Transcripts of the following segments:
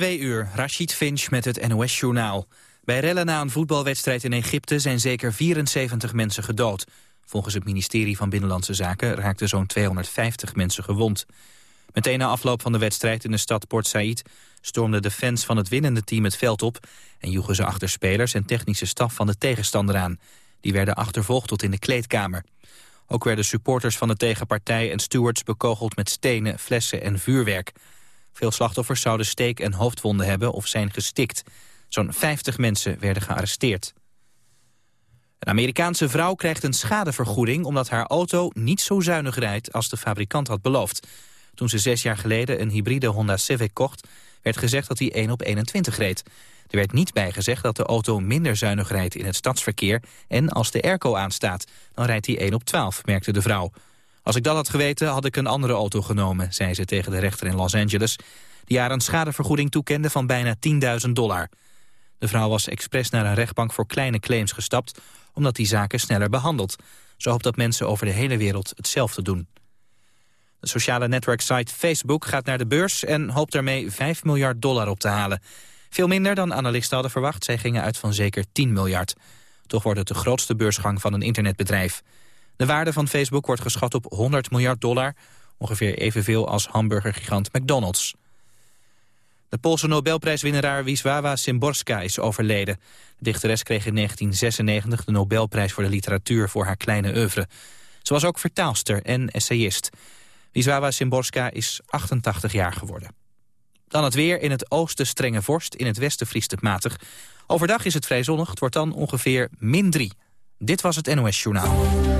twee uur, Rashid Finch met het NOS-journaal. Bij rellen na een voetbalwedstrijd in Egypte zijn zeker 74 mensen gedood. Volgens het ministerie van Binnenlandse Zaken raakten zo'n 250 mensen gewond. Meteen na afloop van de wedstrijd in de stad Port Said... stormden de fans van het winnende team het veld op... en joegen ze achter spelers en technische staf van de tegenstander aan. Die werden achtervolgd tot in de kleedkamer. Ook werden supporters van de tegenpartij en stewards bekogeld met stenen, flessen en vuurwerk. Veel slachtoffers zouden steek- en hoofdwonden hebben of zijn gestikt. Zo'n 50 mensen werden gearresteerd. Een Amerikaanse vrouw krijgt een schadevergoeding... omdat haar auto niet zo zuinig rijdt als de fabrikant had beloofd. Toen ze zes jaar geleden een hybride Honda Civic kocht... werd gezegd dat hij 1 op 21 reed. Er werd niet bijgezegd dat de auto minder zuinig rijdt in het stadsverkeer... en als de airco aanstaat, dan rijdt hij 1 op 12, merkte de vrouw. Als ik dat had geweten, had ik een andere auto genomen, zei ze tegen de rechter in Los Angeles... die haar een schadevergoeding toekende van bijna 10.000 dollar. De vrouw was expres naar een rechtbank voor kleine claims gestapt... omdat die zaken sneller behandelt. Ze hoopt dat mensen over de hele wereld hetzelfde doen. De sociale netwerksite Facebook gaat naar de beurs... en hoopt daarmee 5 miljard dollar op te halen. Veel minder dan analisten hadden verwacht. Zij gingen uit van zeker 10 miljard. Toch wordt het de grootste beursgang van een internetbedrijf. De waarde van Facebook wordt geschat op 100 miljard dollar... ongeveer evenveel als hamburgergigant McDonald's. De Poolse Nobelprijswinnaar Wisława Szymborska is overleden. De dichteres kreeg in 1996 de Nobelprijs voor de literatuur voor haar kleine oeuvre. Ze was ook vertaalster en essayist. Wisława Szymborska is 88 jaar geworden. Dan het weer. In het oosten strenge vorst. In het westen vriest het matig. Overdag is het vrij zonnig. Het wordt dan ongeveer min 3. Dit was het NOS Journaal.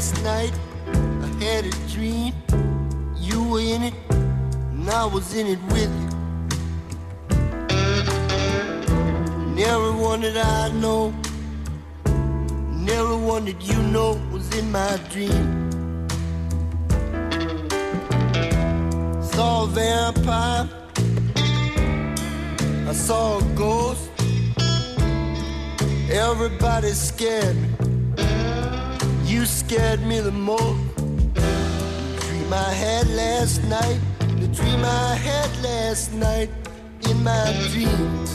Last night I had a dream. You were in it, and I was in it with you. And everyone that I know, and everyone that you know was in my dream. Saw a vampire, I saw a ghost. Everybody scared me. You scared me the most. Dream I had last night, the dream I had last night in my dream.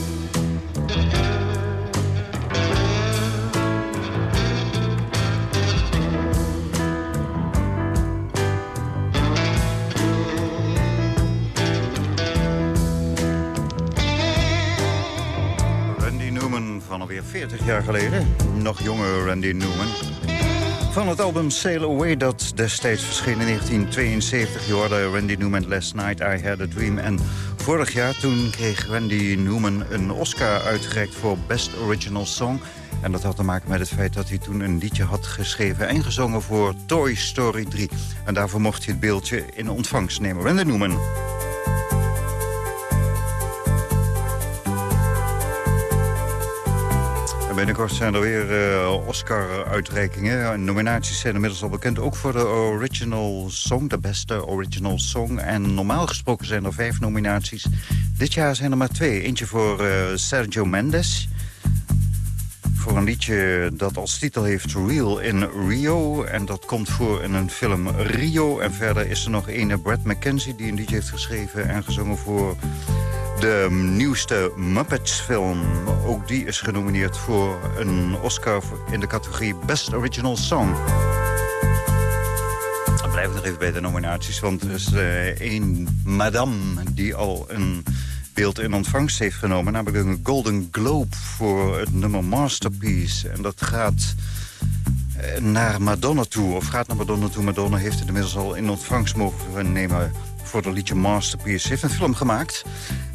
Randy Newman van alweer 40 jaar geleden. Nog jonger Randy Newman. Van het album Sail Away dat destijds verscheen in 1972. Je hoorde Randy Newman Last Night, I Had a Dream. En vorig jaar. Toen kreeg Randy Newman een Oscar uitgereikt voor Best Original Song. En dat had te maken met het feit dat hij toen een liedje had geschreven... en gezongen voor Toy Story 3. En daarvoor mocht hij het beeldje in ontvangst nemen. Randy Newman. Binnenkort zijn er weer uh, Oscar-uitreikingen. Nominaties zijn inmiddels al bekend. Ook voor de original song, de beste original song. En normaal gesproken zijn er vijf nominaties. Dit jaar zijn er maar twee. Eentje voor uh, Sergio Mendes. Voor een liedje dat als titel heeft Real in Rio. En dat komt voor in een film Rio. En verder is er nog ene Brad McKenzie die een liedje heeft geschreven en gezongen voor de nieuwste Muppets-film. Ook die is genomineerd voor een Oscar in de categorie Best Original Song. Dan blijf nog even bij de nominaties, want er is uh, één madame... die al een beeld in ontvangst heeft genomen. Namelijk een Golden Globe voor het nummer Masterpiece. En dat gaat eh, naar Madonna toe, of gaat naar Madonna toe. Madonna heeft het inmiddels al in ontvangst mogen nemen voor het liedje Masterpiece. Heeft een film gemaakt.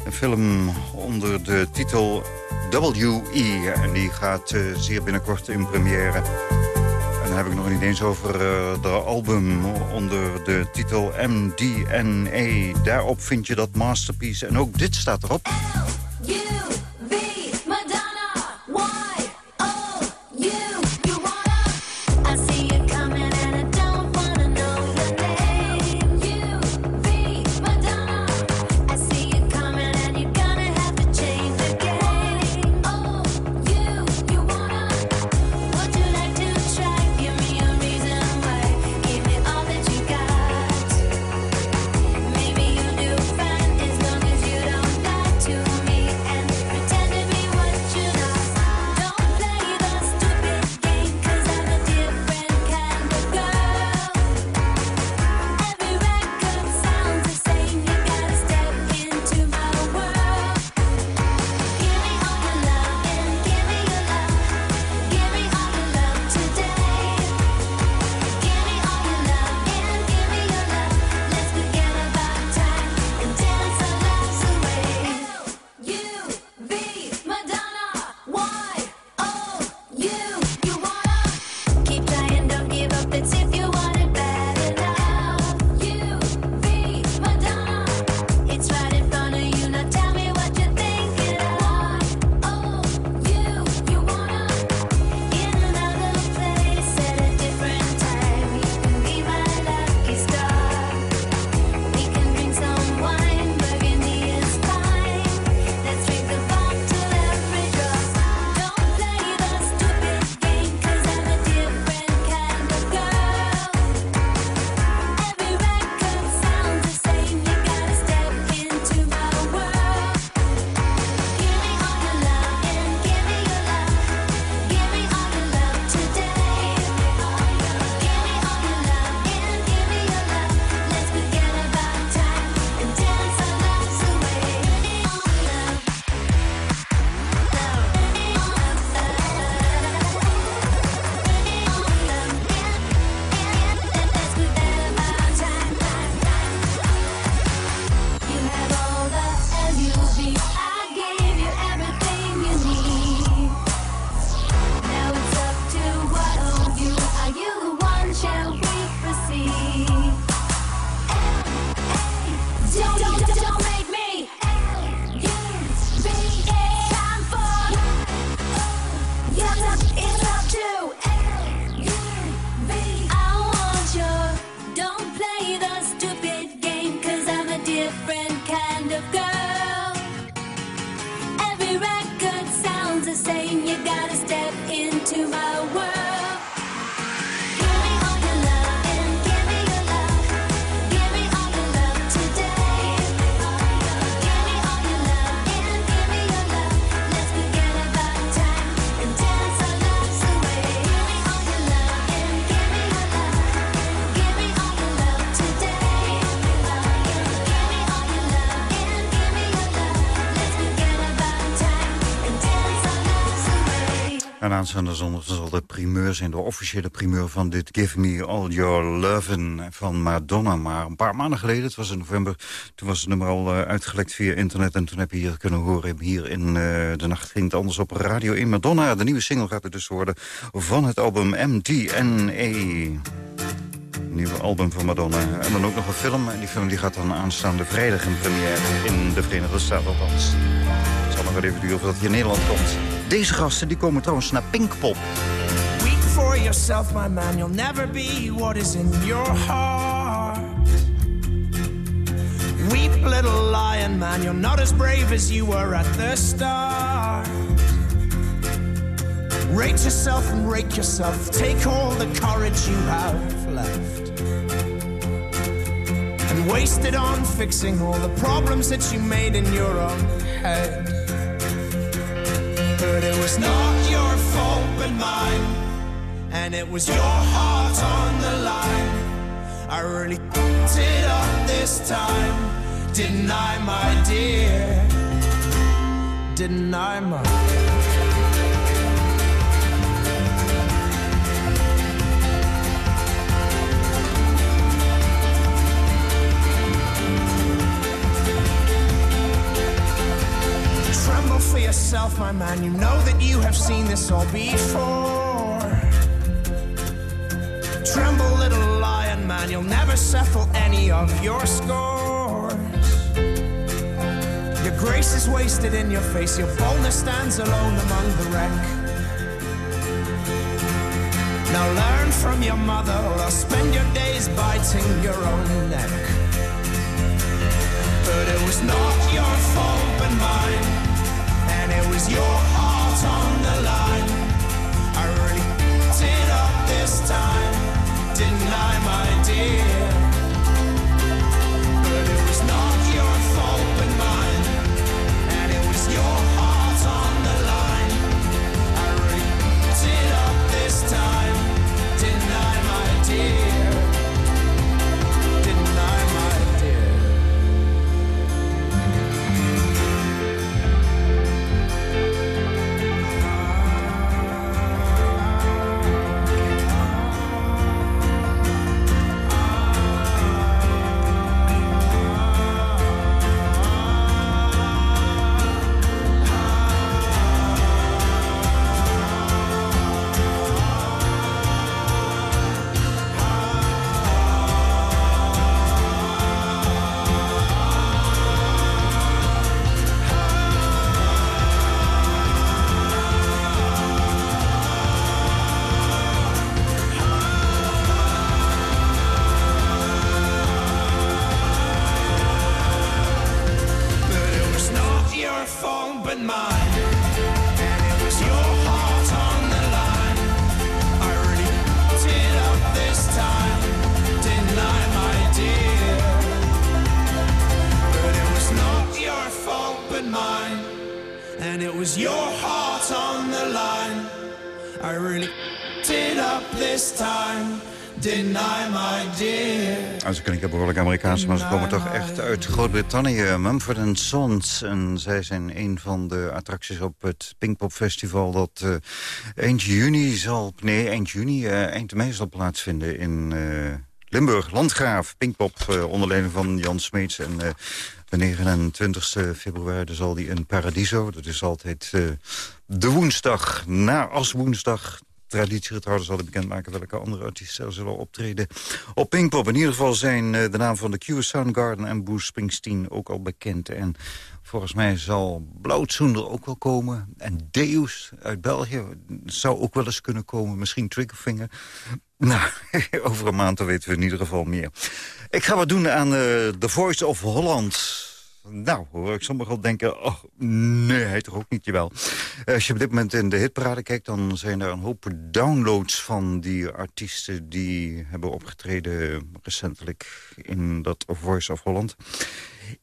Een film onder de titel W.E. En die gaat uh, zeer binnenkort in première. En dan heb ik nog niet eens over uh, de album onder de titel MDNA. Daarop vind je dat Masterpiece. En ook dit staat erop. Aanstaande zondag zal de primeur zijn, de officiële primeur van dit Give Me All Your Lovin' van Madonna. Maar een paar maanden geleden, het was in november, toen was het nummer al uh, uitgelekt via internet. En toen heb je hier kunnen horen, hier in uh, de nacht ging het anders op Radio 1. Madonna, de nieuwe single gaat er dus worden van het album MDNA nieuwe album van Madonna. En dan ook nog een film. En die film die gaat dan aanstaande vrijdag in première in de Verenigde Staten. Het zal nog wel even duren voordat hij in Nederland komt. Deze gasten die komen trouwens naar Pinkpop. Weak for yourself, my man. You'll never be what is in your heart. Weep, little lion man. You're not as brave as you were at the start. Rate yourself and rake yourself. Take all the courage you have left. And waste it on fixing all the problems that you made in your own head. But it was not your fault but mine. And it was your heart on the line. I really did up this time. Didn't I, my dear? Didn't I, my for yourself, my man. You know that you have seen this all before. Tremble, little lion man. You'll never settle any of your scores. Your grace is wasted in your face. Your boldness stands alone among the wreck. Now learn from your mother, or spend your days biting your own neck. But it was not your fault, but mine it was your heart on the line. I really up this time, didn't I, my dear? Maar ze komen toch echt uit Groot-Brittannië. Mumford Sons. En zij zijn een van de attracties op het Pinkpop Festival... dat uh, eind juni zal... Nee, eind juni, uh, eind mei zal plaatsvinden in... Uh, Limburg, Landgraaf, Pinkpop, uh, onder leiding van Jan Smeets. En uh, de 29 februari zal die in Paradiso. Dat is altijd uh, de woensdag na als woensdag traditiegetrouwden zal bekendmaken welke andere artiesten er zullen optreden op Pinkpop. In ieder geval zijn eh, de naam van de Q Soundgarden en Bruce Springsteen ook al bekend. En volgens mij zal Blauwtsoender ook wel komen. En Deus uit België zou ook wel eens kunnen komen. Misschien Triggerfinger. Nou, over een maand weten we in ieder geval meer. Ik ga wat doen aan uh, The Voice of Holland. Nou, hoor ik sommigen denken, oh, nee, hij toch ook niet, jawel. Als je op dit moment in de hitparade kijkt... dan zijn er een hoop downloads van die artiesten... die hebben opgetreden recentelijk in dat Voice of Holland.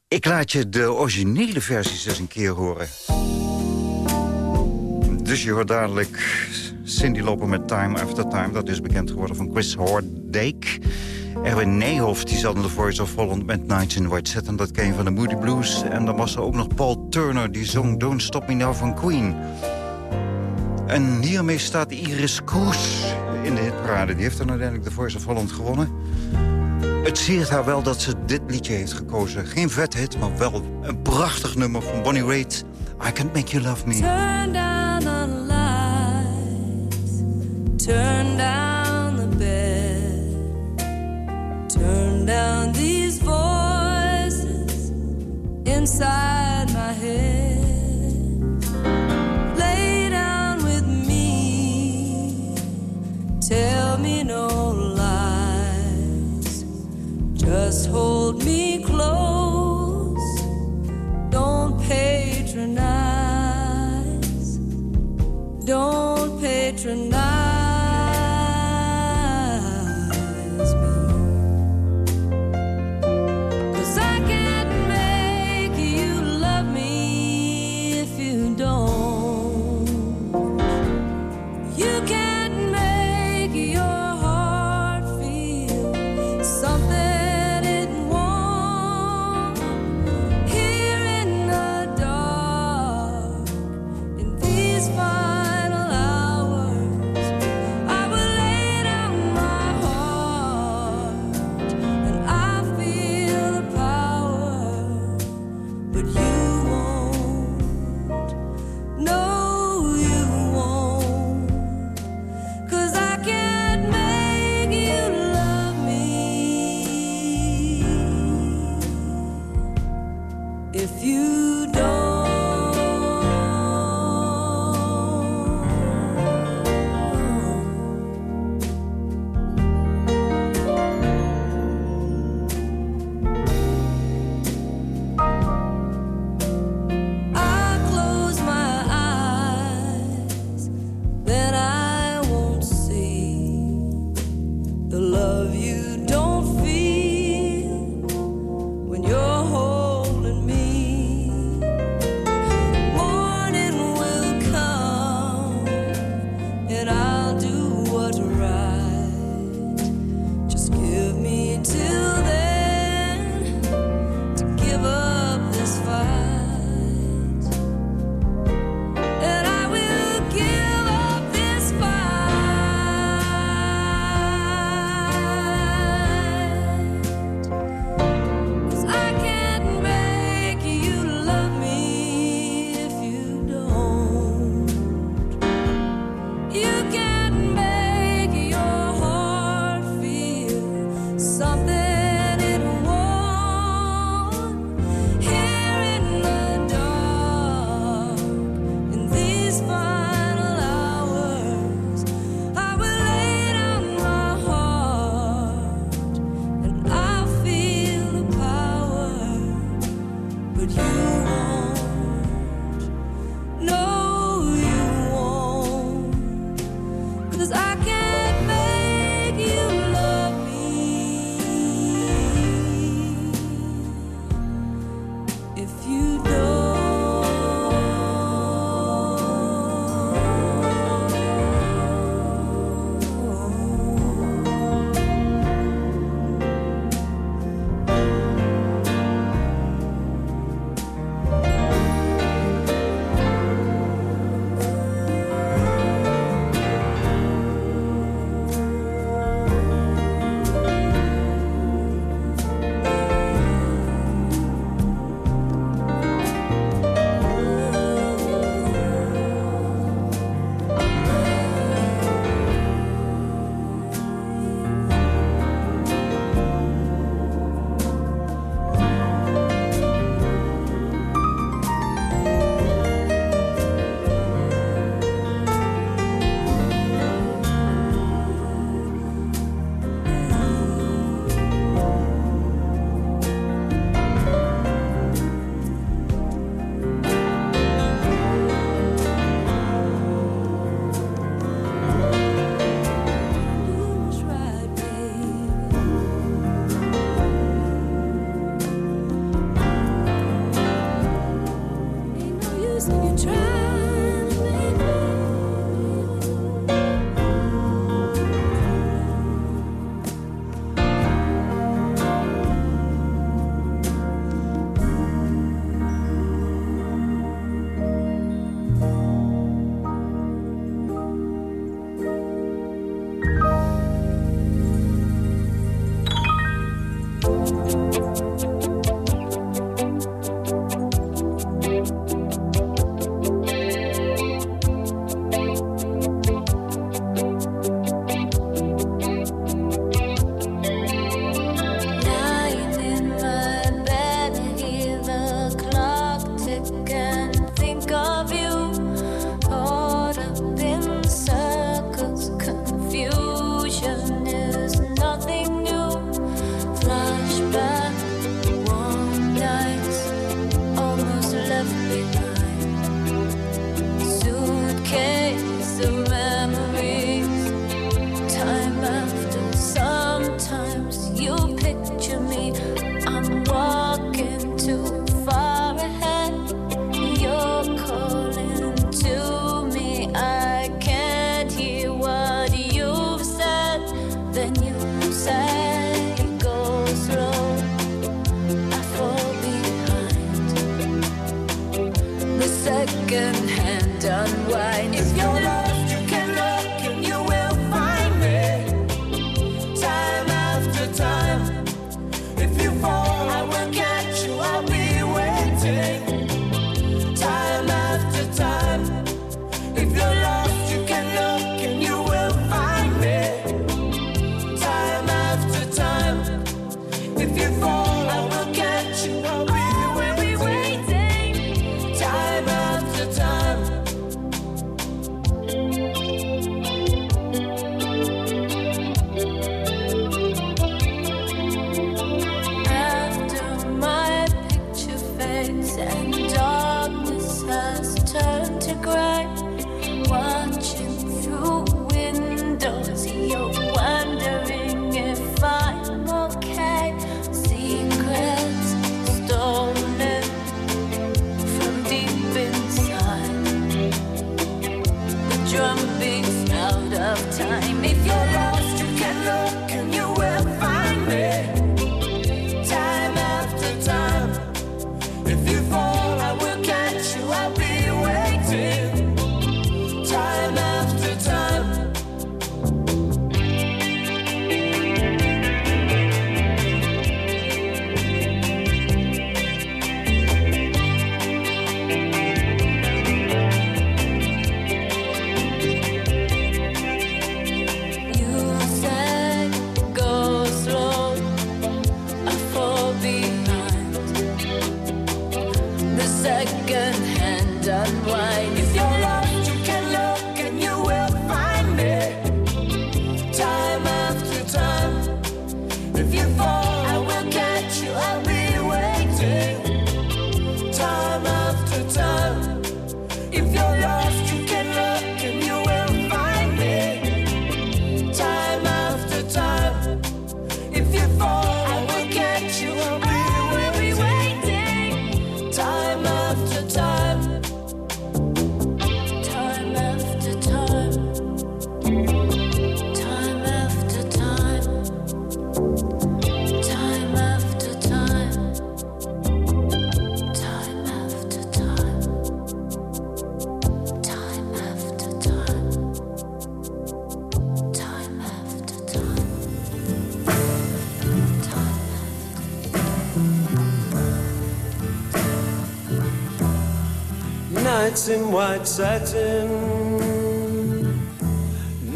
Ik laat je de originele versies eens een keer horen. Dus je hoort dadelijk Cindy lopen met Time After Time. Dat is bekend geworden van Chris Hordake... Erwin Nijhoff die zat in de Voice of Holland met Nights in White Satin. Dat ken je van de Moody Blues. En dan was er ook nog Paul Turner die zong Don't Stop Me Now van Queen. En hiermee staat Iris Kroes in de hitparade. Die heeft dan uiteindelijk de Voice of Holland gewonnen. Het siert haar wel dat ze dit liedje heeft gekozen. Geen vet hit, maar wel een prachtig nummer van Bonnie Raitt. I Can't Make You Love Me. Turn down the lights. Turn down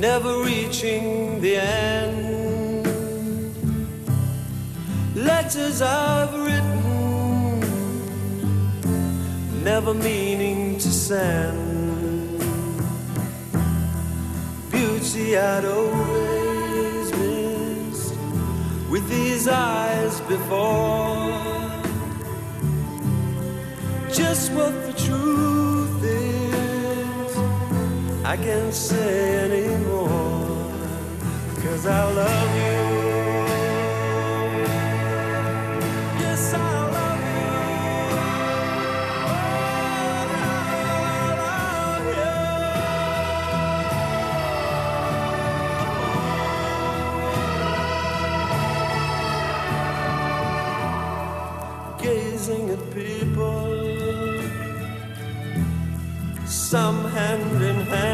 never reaching the end. Letters I've written, never meaning to send. Beauty I'd always missed with these eyes before. can't say anymore. Cause I love you. gazing at people, some hand in hand.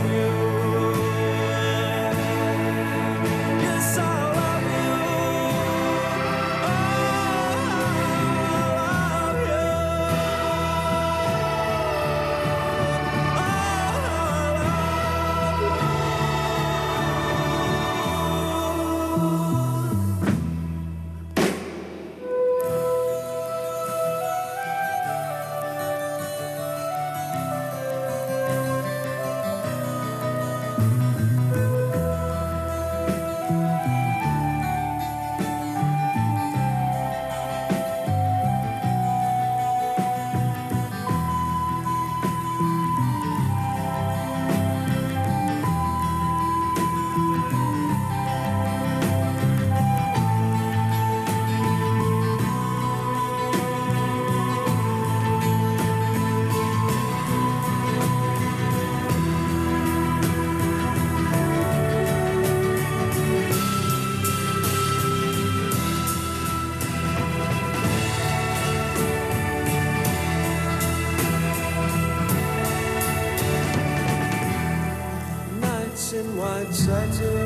Uncertain, never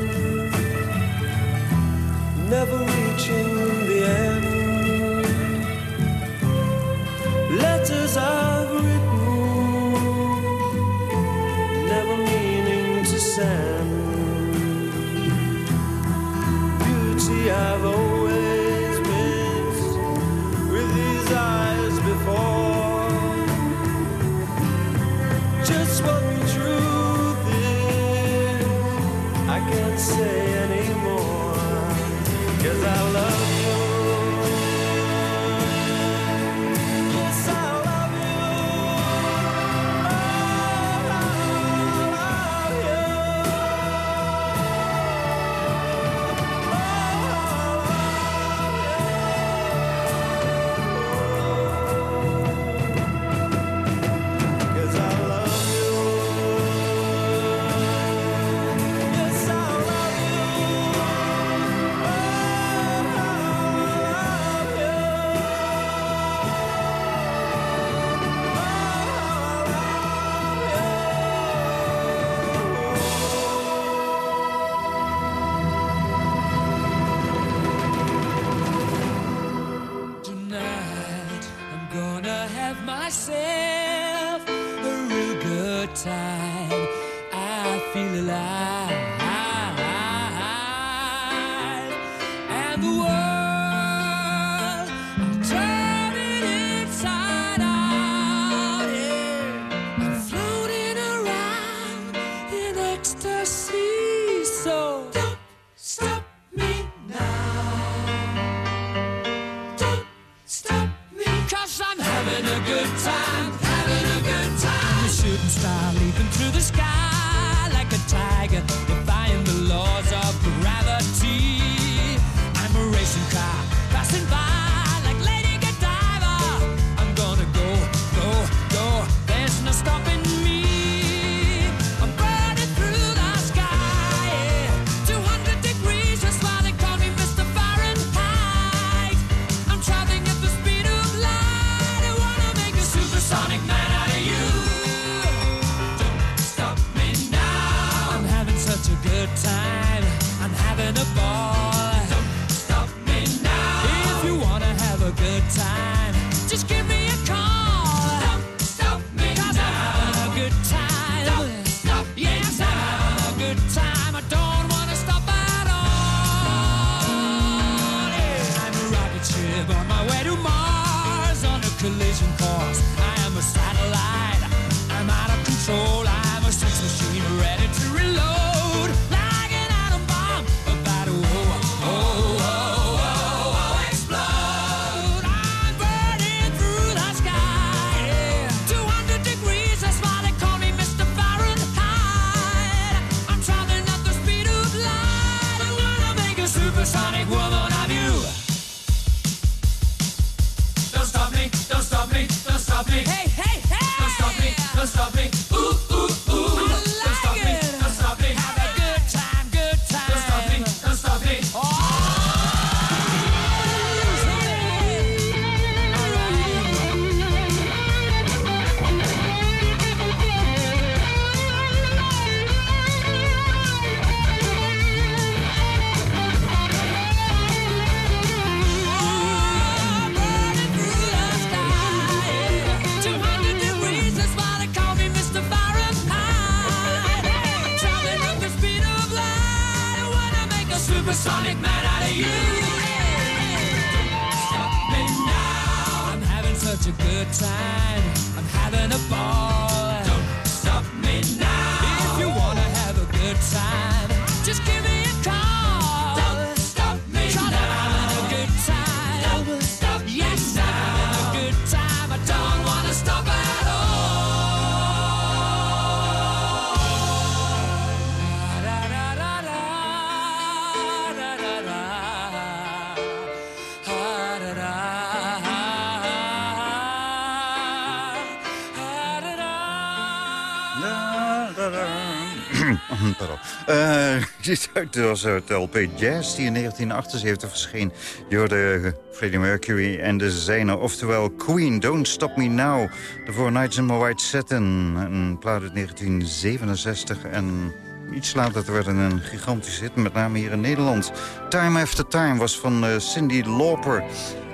dit was het LP Jazz die in 1978 verscheen. Je hoorde Freddie Mercury en de zijne, oftewel Queen, Don't Stop Me Now. Four Nights in My White Satin, een plaat uit 1967. En iets later werd een gigantische hit, met name hier in Nederland. Time After Time was van eh, Cindy Lauper.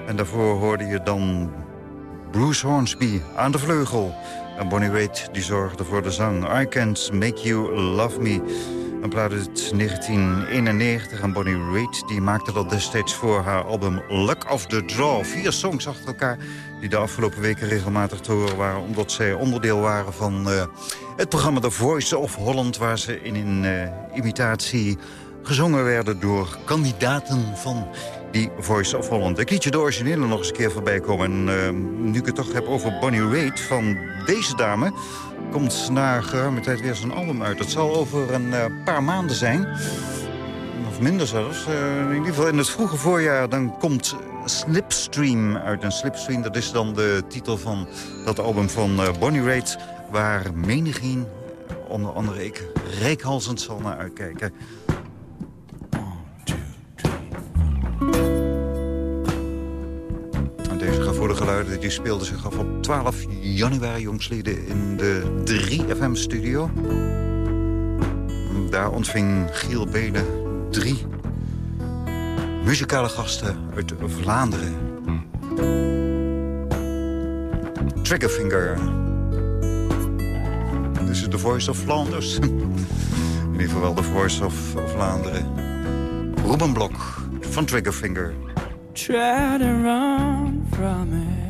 En daarvoor hoorde je dan Bruce Hornsby aan de vleugel. En Bonnie Raitt die zorgde voor de zang. I Can't Make You Love Me. Een plaat uit 1991 en Bonnie Raitt die maakte dat destijds voor haar album Luck of the Draw. Vier songs achter elkaar die de afgelopen weken regelmatig te horen waren... omdat zij onderdeel waren van eh, het programma The Voice of Holland... waar ze in een eh, imitatie gezongen werden door kandidaten van die Voice of Holland. Ik liet je de originele nog eens een keer voorbij komen. En eh, nu ik het toch heb over Bonnie Raitt van deze dame... komt na geruime tijd weer zo'n album uit. Het zal over een eh, paar maanden zijn. Of minder zelfs. Eh, in ieder geval in het vroege voorjaar dan komt Slipstream uit. En Slipstream, dat is dan de titel van dat album van eh, Bonnie Raitt... waar menigeen, onder andere ik, reikhalzend zal naar uitkijken. Die speelden zich af op 12 januari jongsleden in de 3FM-studio. Daar ontving Giel Benen drie muzikale gasten uit Vlaanderen. Triggerfinger. Dit is de Voice of Flanders. In ieder geval de Voice of Vlaanderen. Ruben Blok van Triggerfinger. Try to from it.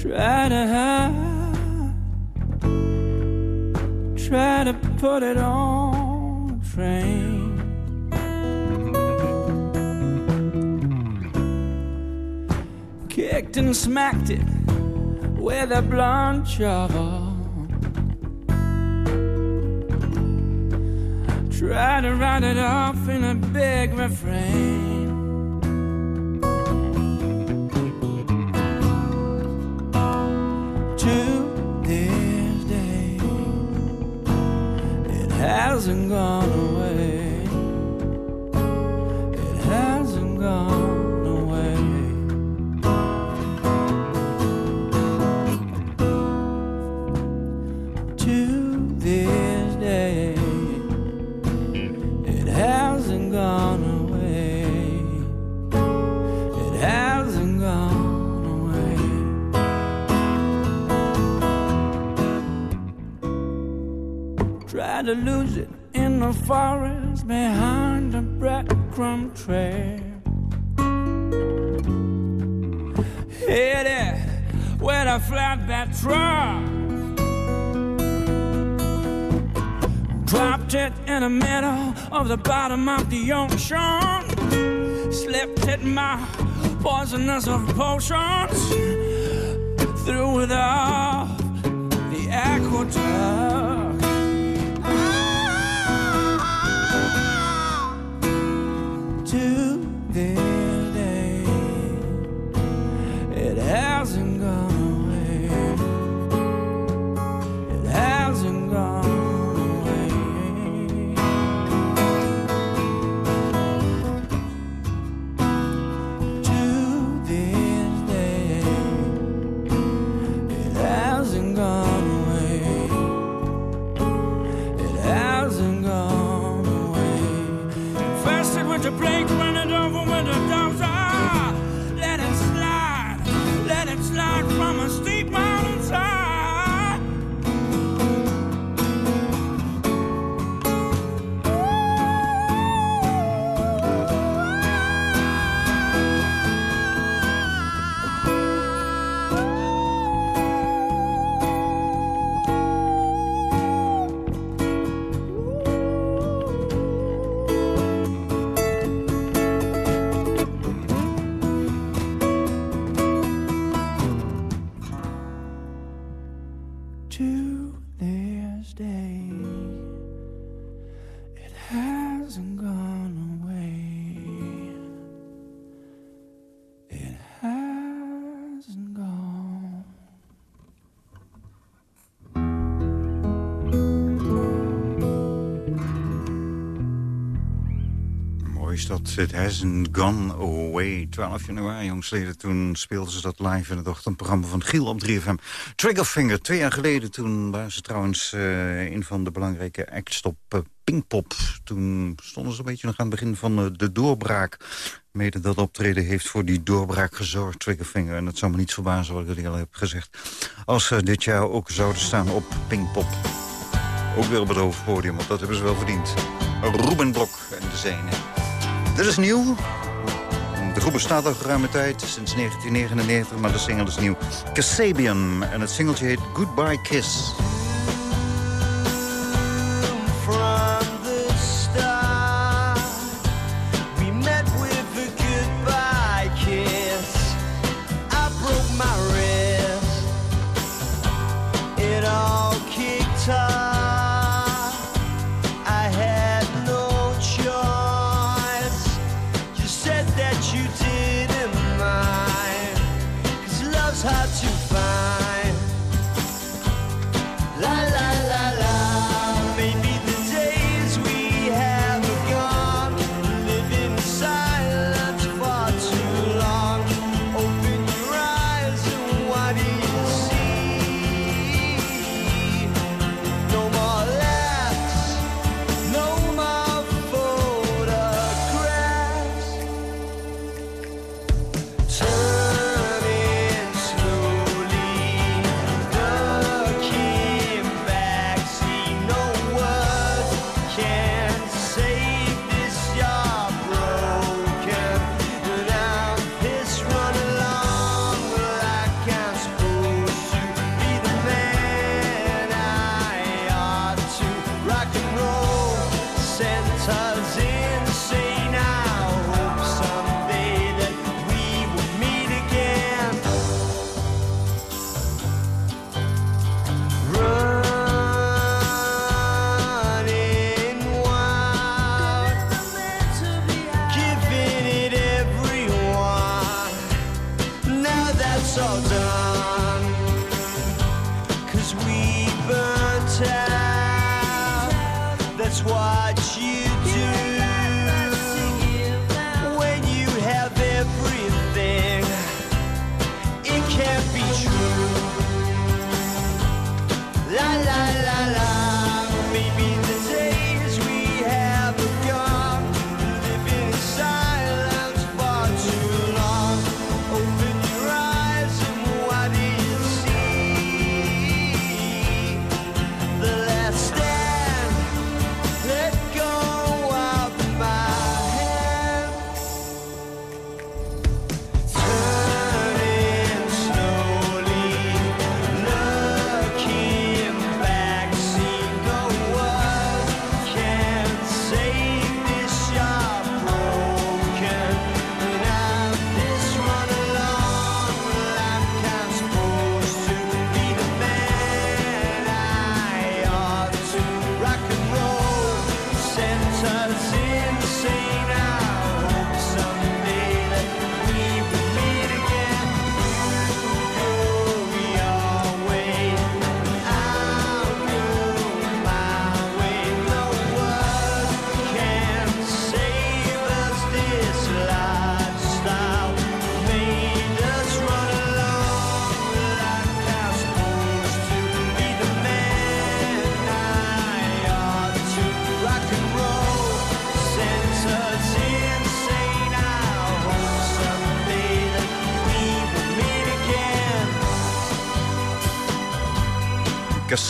Try to hide. Try to put it on a train. Kicked and smacked it with a blunt shovel. Try to write it off in a big refrain. Hasn't gone away. Dropped it in the middle of the bottom of the ocean. Slipped it in my poisonous of potions. Threw it off the aqueduct. Dat. It hasn't gone away. 12 januari, jongsleden, toen speelden ze dat live in het ochtendprogramma van Giel op 3FM. Triggerfinger, twee jaar geleden, toen waren ze trouwens uh, een van de belangrijke acts op uh, Pinkpop. Toen stonden ze een beetje nog aan het begin van uh, de doorbraak. Mede dat optreden heeft voor die doorbraak gezorgd, Triggerfinger. En het zou me niet verbazen wat ik al heb gezegd. Als ze dit jaar ook zouden staan op Pinkpop. Ook weer op het hoofdpodium, want dat hebben ze wel verdiend. Ruben Blok en de Zijne. Dit is nieuw. De groep bestaat al geruime tijd, sinds 1999, maar de single is nieuw. Kasabian en het singeltje heet Goodbye Kiss.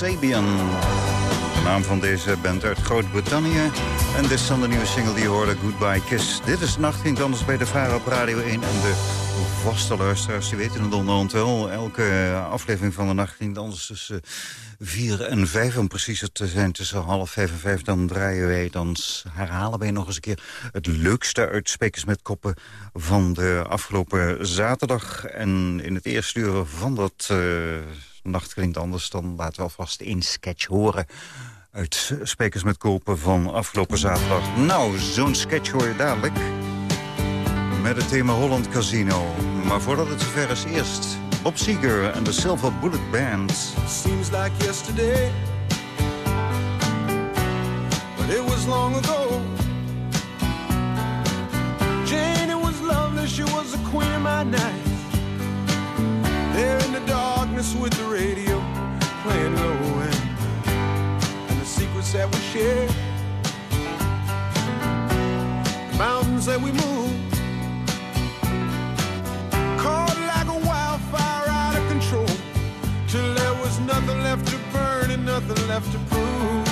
Kasabian. De naam van deze band uit Groot-Brittannië. En dit is dan de nieuwe single die je hoorde, Goodbye Kiss. Dit is Nacht ging anders bij de Vara op Radio 1. En de vaste luisteraars, die weten het onderhand wel. Elke aflevering van de Nacht ging anders tussen 4 en 5. Om precies te zijn tussen half 5 en 5. Dan draaien wij, dan herhalen wij nog eens een keer... het leukste uit Spekers met Koppen van de afgelopen zaterdag. En in het eerste uur van dat... Nacht klinkt anders, dan laten we alvast één sketch horen... uit Spekers met Kopen van afgelopen zaterdag. Nou, zo'n sketch hoor je dadelijk. Met het thema Holland Casino. Maar voordat het zover is, eerst Bob Seger en de Silver Bullet Band. Seems like yesterday, but it was long ago. us with the radio playing low end and the secrets that we share, the mountains that we move. Caught like a wildfire out of control till there was nothing left to burn and nothing left to prove.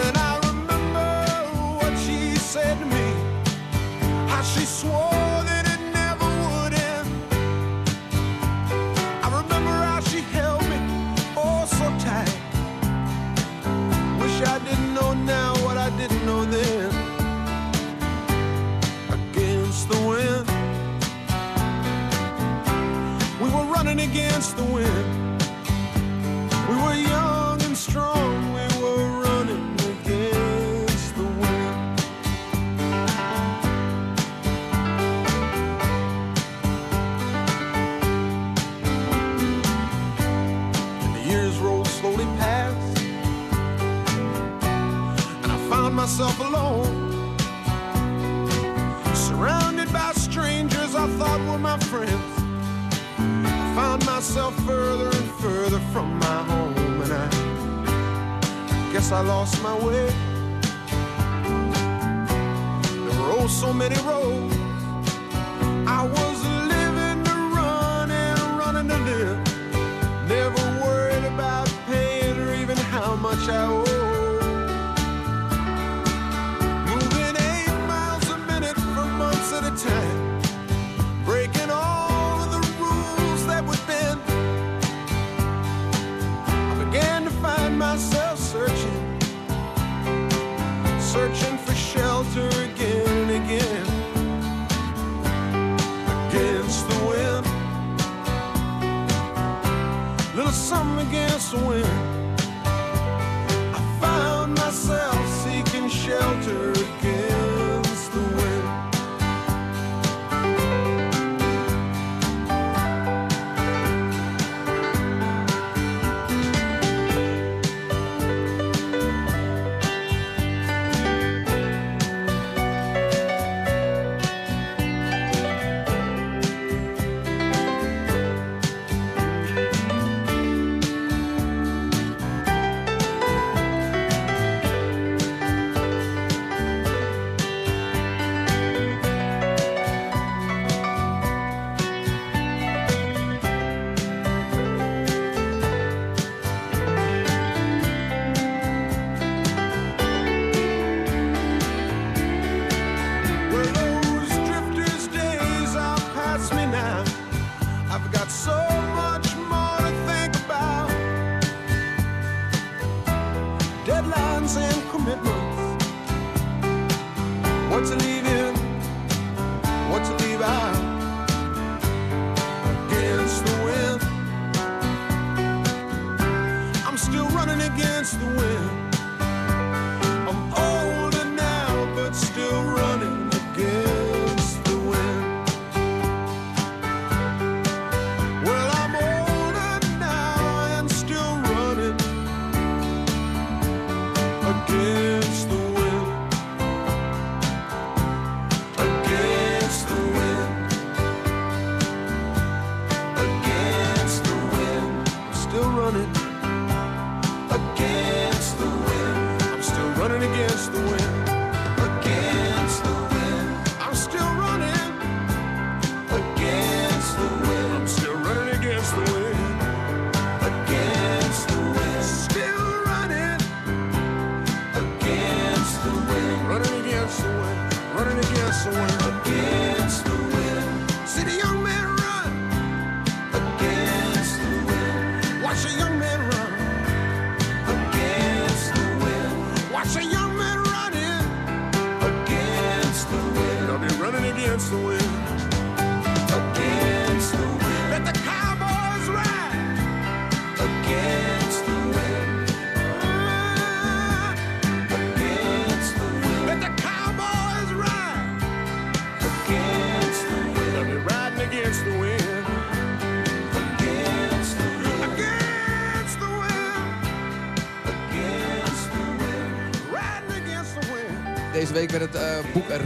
And I remember what she said to me, how she swore. against the wind. myself further and further from my home, and I guess I lost my way. There were oh so many roads. I was living to run and running to live. Never worried about paying or even how much I owe. Moving eight miles a minute for months at a time.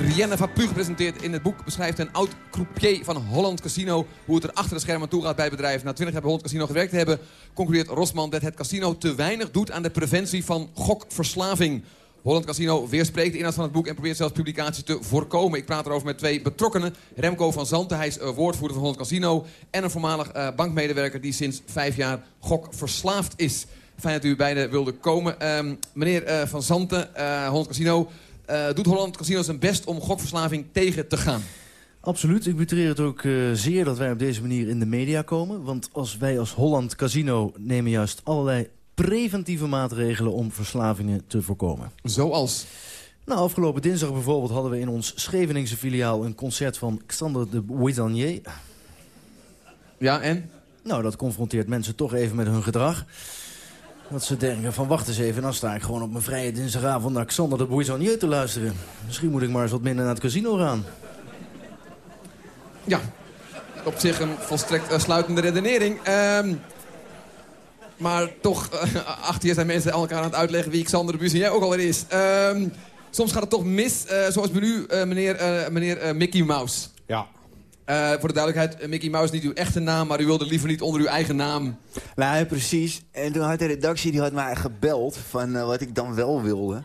Rienne van Pu gepresenteerd. In het boek beschrijft een oud croupier van Holland Casino... hoe het er achter de schermen toe gaat bij bedrijf. Na 20 jaar bij Holland Casino gewerkt te hebben... concludeert Rosman dat het casino te weinig doet... aan de preventie van gokverslaving. Holland Casino weerspreekt de inhoud van het boek... en probeert zelfs publicatie te voorkomen. Ik praat erover met twee betrokkenen. Remco van Zanten, hij is eh, woordvoerder van Holland Casino... en een voormalig eh, bankmedewerker die sinds vijf jaar gokverslaafd is... Fijn dat u beiden wilde komen. Ehm, meneer eh, Van Zanten, Holland Casino. Eh, doet Holland Casino zijn best om gokverslaving tegen te gaan? Absoluut. Ik betreer het ook eh, zeer dat wij op deze manier in de media komen. Want als wij als Holland Casino nemen juist allerlei preventieve maatregelen om verslavingen te voorkomen. Zoals? Nou, afgelopen dinsdag bijvoorbeeld hadden we in ons Scheveningse filiaal een concert van Xander de Boisanier. Ja, en? Nou, dat confronteert mensen toch even met hun gedrag. Dat ze denken van wacht eens even, dan sta ik gewoon op mijn vrije dinsdagavond naar Xander de Boisanier te luisteren. Misschien moet ik maar eens wat minder naar het casino gaan. Ja, op zich een volstrekt eh, sluitende redenering. Ehm, maar toch, eh, achter je zijn mensen elkaar aan het uitleggen wie Xander de jij ook alweer is. Ehm, soms gaat het toch mis, eh, zoals bij u, eh, meneer, meneer Mickey Mouse. Eh, voor de duidelijkheid, eh, Mickey Mouse is niet uw echte naam, maar u wilde liever niet onder uw eigen naam. Nou, precies. En toen had de redactie die had mij gebeld van eh, wat ik dan wel wilde.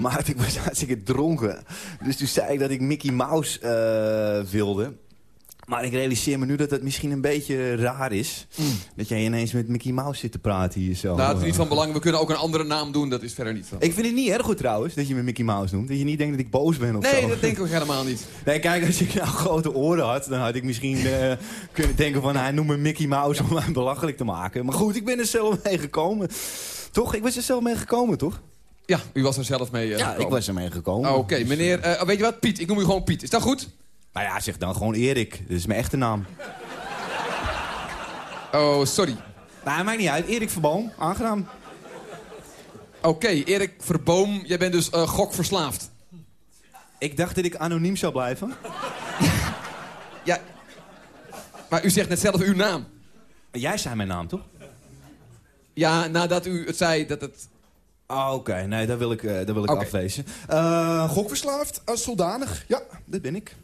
Maar ik was hartstikke dronken. Dus toen zei ik dat ik Mickey Mouse wilde. Maar ik realiseer me nu dat dat misschien een beetje raar is. Dat jij ineens met Mickey Mouse zit te praten hier zo. Nou, dat is niet van belang. We kunnen ook een andere naam doen. Dat is verder niet van. Ik vind het niet erg goed trouwens, dat je me Mickey Mouse noemt. Dat je niet denkt dat ik boos ben of Nee, zo. dat denk ik helemaal niet. Nee, kijk, als ik nou grote oren had, dan had ik misschien eh, kunnen denken van... hij noemt me Mickey Mouse om mij belachelijk te maken. Maar goed, ik ben er zelf mee gekomen. Toch? Ik was er zelf mee gekomen, toch? Ja, u was er zelf mee eh, Ja, gekomen. ik was er mee gekomen. Oh, Oké, meneer... eh, weet je wat? Piet. Ik noem u gewoon Piet. Is dat goed? Nou ja, zeg dan gewoon Erik. Dat is mijn echte naam. Oh, sorry. Nou, maakt niet uit. Erik Verboom, aangenaam. Oké, Erik Verboom. Jij bent dus eh, gokverslaafd. Ik dacht dat ik anoniem zou blijven. Ja. Maar u zegt net zelf uw naam. Jij zei mijn naam, toch? Ja, nadat u het zei dat het... Ah, Oké, nee, daar wil ik, eh, daar wil ik afwezen. Eh, gokverslaafd, als zodanig. Ja, dat ben ik.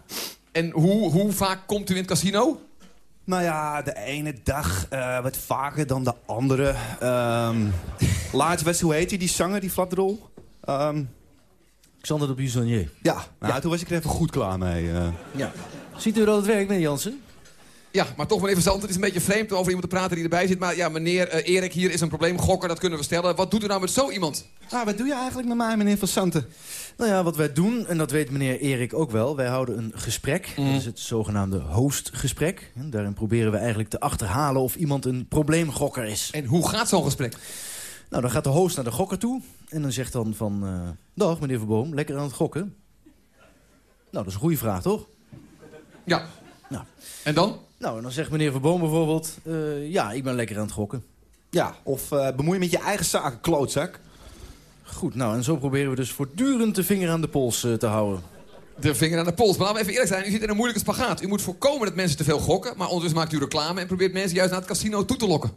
En hoe, hoe vaak komt u in het casino? Nou ja, de ene dag eh, wat vaker dan de andere. Ehm laatst was, hoe heet hij, die zanger, die flapdrol? Ehm Xander de Buissonnier. ja, nou, toen was ik er even goed klaar mee. eh. Ja. Ziet u dat het werkt, meneer Jansen? Ja, maar toch meneer Verzand, het is een beetje vreemd om over iemand te praten die erbij zit. Maar ja, meneer eh, Erik, hier is een probleem. Gokken, dat kunnen we stellen. Wat doet u nou met zo iemand? Ah, wat doe je eigenlijk met mij, meneer Van Santen? Nou ja, wat wij doen, en dat weet meneer Erik ook wel... wij houden een gesprek, dat is het zogenaamde hostgesprek. En daarin proberen we eigenlijk te achterhalen of iemand een probleemgokker is. En hoe gaat zo'n gesprek? Nou, dan gaat de host naar de gokker toe en dan zegt dan van... eh, dag, meneer Verboom, lekker aan het gokken? Nou, dat is een goede vraag, toch? Ja. Nou. En dan? Nou, en dan zegt meneer Verboom bijvoorbeeld... eh, ja, ik ben lekker aan het gokken. Ja, of eh, bemoei je met je eigen zaken, klootzak. Goed, nou, en zo proberen we dus voortdurend de vinger aan de pols eh, te houden. De vinger aan de pols. Maar laten we even eerlijk zijn. U zit in een moeilijke spagaat. U moet voorkomen dat mensen te veel gokken. Maar ondertussen maakt u reclame en probeert mensen juist naar het casino toe te lokken.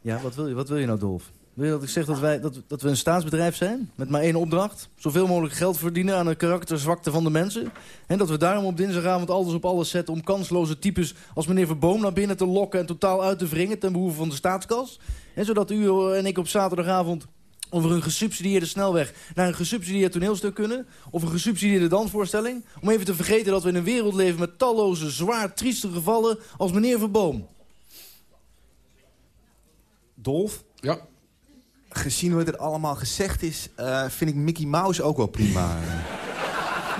Ja, wat wil je, wat wil je nou, Dolf? Wil je dat ik zeg dat, wij, dat, dat we een staatsbedrijf zijn? Met maar één opdracht? Zoveel mogelijk geld verdienen aan de karakterzwakte van de mensen? En dat we daarom op dinsdagavond alles op alles zetten... om kansloze types als meneer Verboom naar binnen te lokken... en totaal uit te wringen ten behoeve van de staatskas? En zodat u en ik op zaterdagavond over een gesubsidieerde snelweg... naar een gesubsidieerd toneelstuk kunnen? Of een gesubsidieerde dansvoorstelling? Om even te vergeten dat we in een wereld leven... met talloze, zwaar, trieste gevallen als meneer Verboom. Dolf, Ja. gezien wat er allemaal gezegd is... eh, vind ik Mickey Mouse ook wel prima.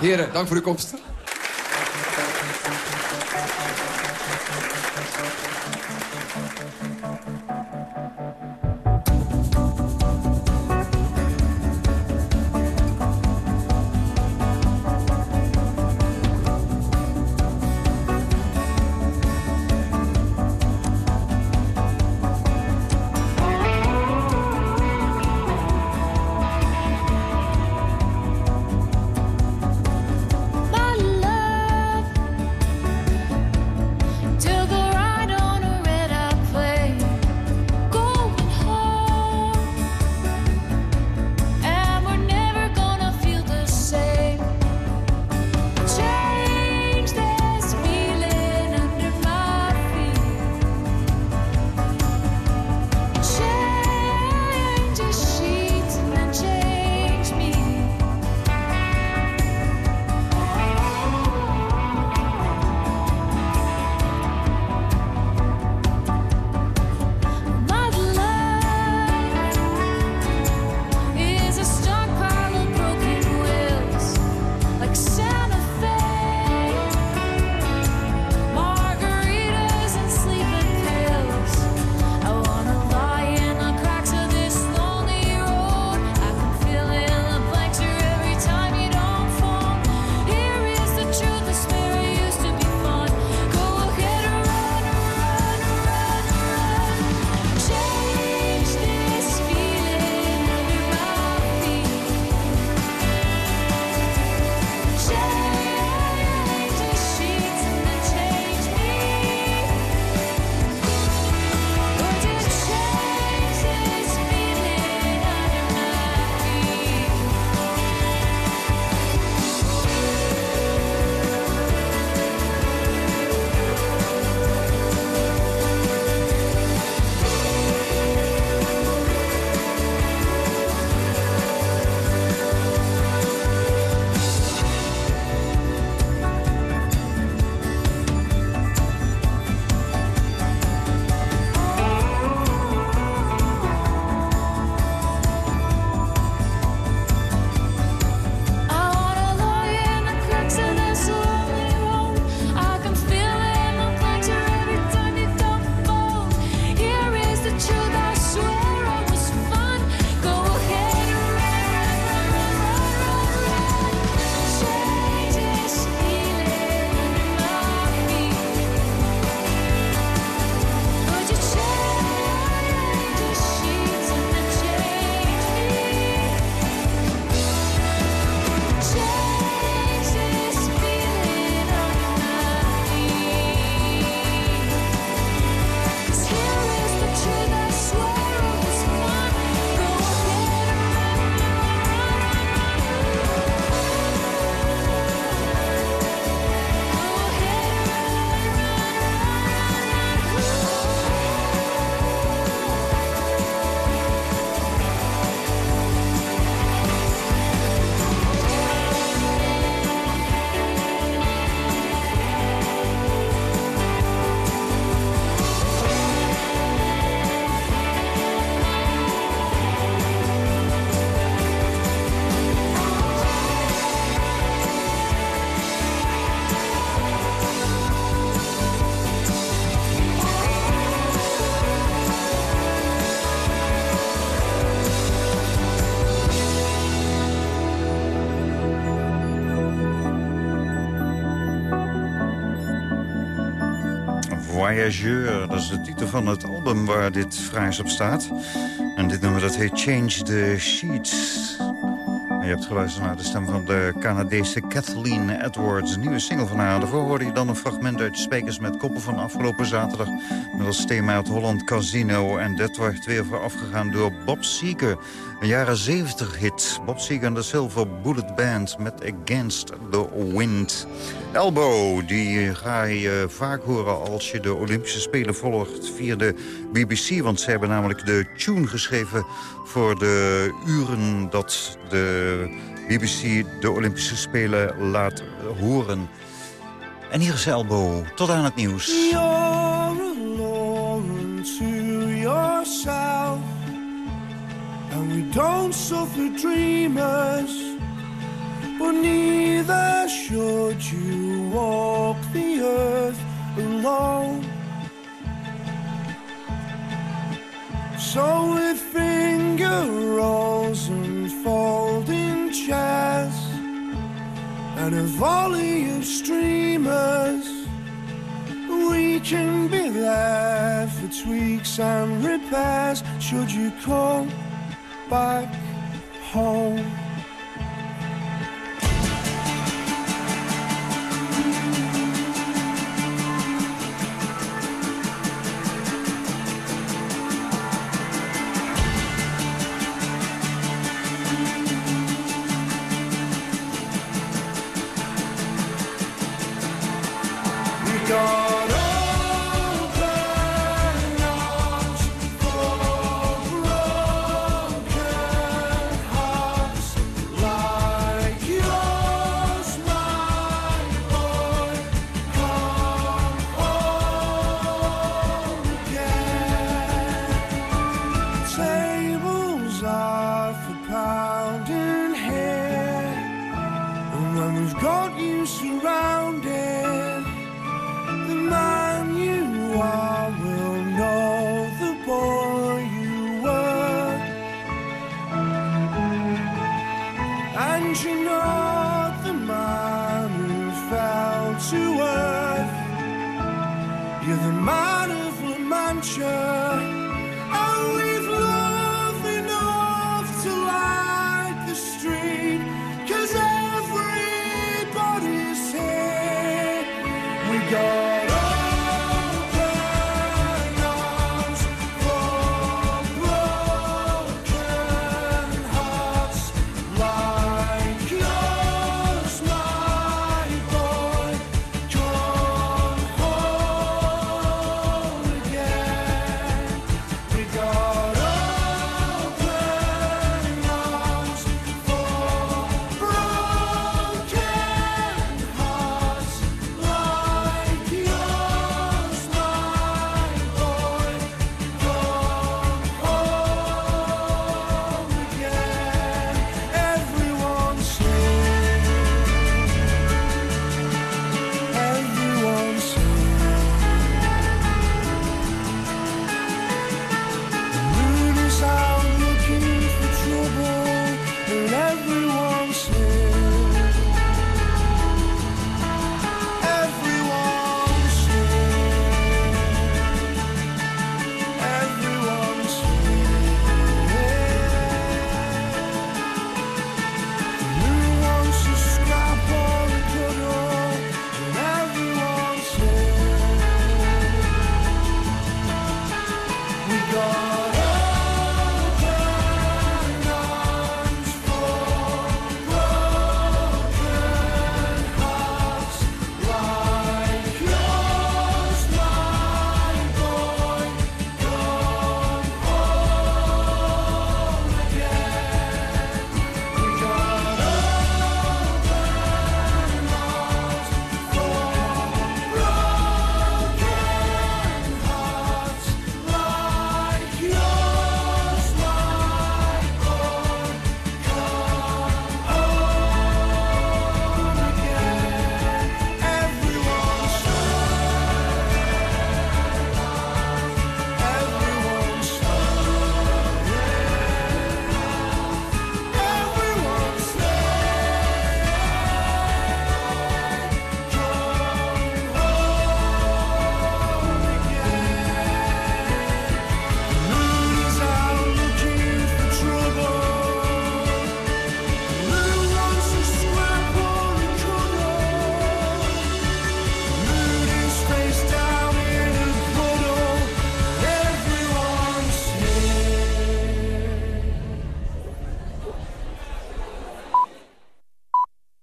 Heren, dank voor uw komst. Voyageur. Dat is de titel van het album waar dit fraais op staat. En dit nummer dat heet Change the Sheets. Je hebt geluisterd naar de stem van de Canadese Kathleen Edwards. Een nieuwe single van haar. Daarvoor hoorde je dan een fragment uit Spijkers met Koppen van afgelopen zaterdag. Met als thema het Holland Casino. En dit wordt weer voorafgegaan door Bob Seeger. Een jaren 70 hit. Bob Seeger en de Silver Bullet Band met Against the Wind. Elbow, die ga je vaak horen als je de Olympische Spelen volgt via de BBC. Want zij hebben namelijk de tune geschreven voor de uren dat de BBC de Olympische Spelen laat horen. En hier is Elbow. Tot aan het nieuws. And we don't suffer dreamers, but neither should you walk the earth alone. So with finger rolls and folding and a volley of streamers. We can be there for tweaks and repairs should you come back home. We